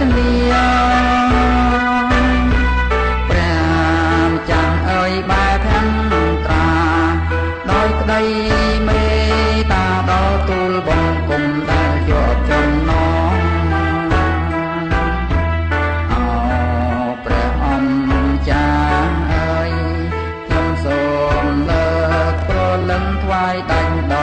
ទលាព្រះចាំអើយបែបខាងត្រាដោយក្តីមេតាដល់ទូលបង្គំដែលជាប់ចំណងអោព្រះអង្គចាអើយខ្ញុំសូមលើកប្រលឹងថ្វាយដេញដ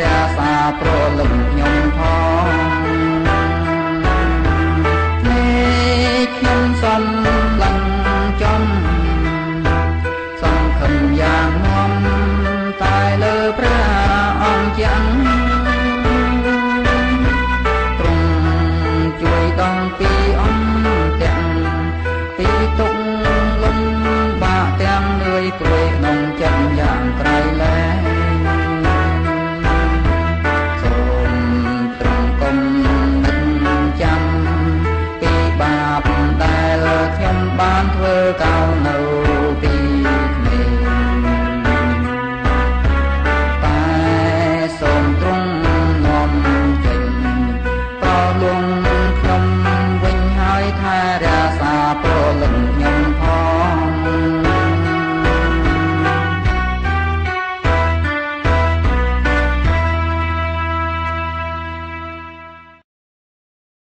Yeah.